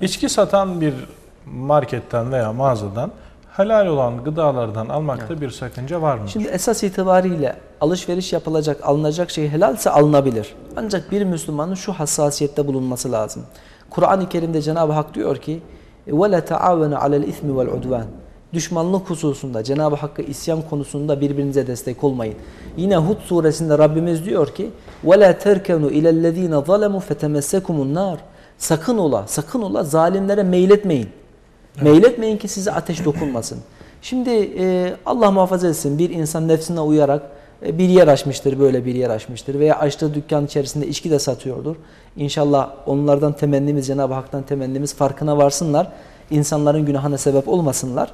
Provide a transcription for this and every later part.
İçki satan bir marketten veya mağazadan helal olan gıdalardan almakta bir sakınca var mı? Şimdi esas itibariyle alışveriş yapılacak, alınacak şey helalse alınabilir. Ancak bir Müslümanın şu hassasiyette bulunması lazım. Kur'an-ı Kerim'de Cenab-ı Hak diyor ki وَلَا تَعَاوَنُ عَلَى الْاِثْمِ وَالْعُدْوَانِ Düşmanlık hususunda, Cenab-ı Hakk'a isyan konusunda birbirinize destek olmayın. Yine Hud suresinde Rabbimiz diyor ki وَلَا تَرْكَنُوا اِلَى الَّذ۪ينَ ظَلَمُوا فَتَمَسَّكُمُ النَّارِ Sakın ola, sakın ola zalimlere meyletmeyin. Meyletmeyin ki size ateş dokunmasın. Şimdi e, Allah muhafaza etsin bir insan nefsine uyarak e, bir yer açmıştır, böyle bir yer açmıştır veya açtığı dükkan içerisinde içki de satıyordur. İnşallah onlardan temennimiz, Cenab-ı Hak'tan temennimiz farkına varsınlar. İnsanların günahına sebep olmasınlar.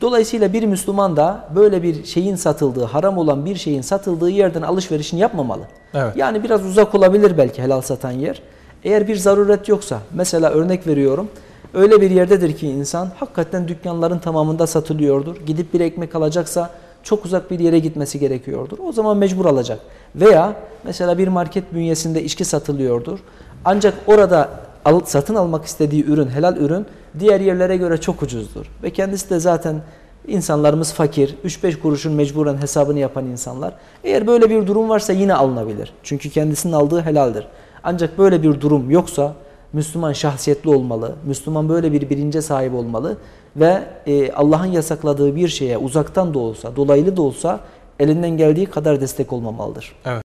Dolayısıyla bir Müslüman da böyle bir şeyin satıldığı, haram olan bir şeyin satıldığı yerden alışverişini yapmamalı. Evet. Yani biraz uzak olabilir belki helal satan yer. Eğer bir zaruret yoksa, mesela örnek veriyorum, öyle bir yerdedir ki insan hakikaten dükkanların tamamında satılıyordur. Gidip bir ekmek alacaksa çok uzak bir yere gitmesi gerekiyordur. O zaman mecbur alacak. Veya mesela bir market bünyesinde içki satılıyordur. Ancak orada al, satın almak istediği ürün, helal ürün diğer yerlere göre çok ucuzdur. Ve kendisi de zaten insanlarımız fakir, 3-5 kuruşun mecburen hesabını yapan insanlar. Eğer böyle bir durum varsa yine alınabilir. Çünkü kendisinin aldığı helaldir. Ancak böyle bir durum yoksa Müslüman şahsiyetli olmalı. Müslüman böyle bir bilince sahip olmalı ve e, Allah'ın yasakladığı bir şeye uzaktan da olsa, dolaylı da olsa elinden geldiği kadar destek olmamalıdır. Evet.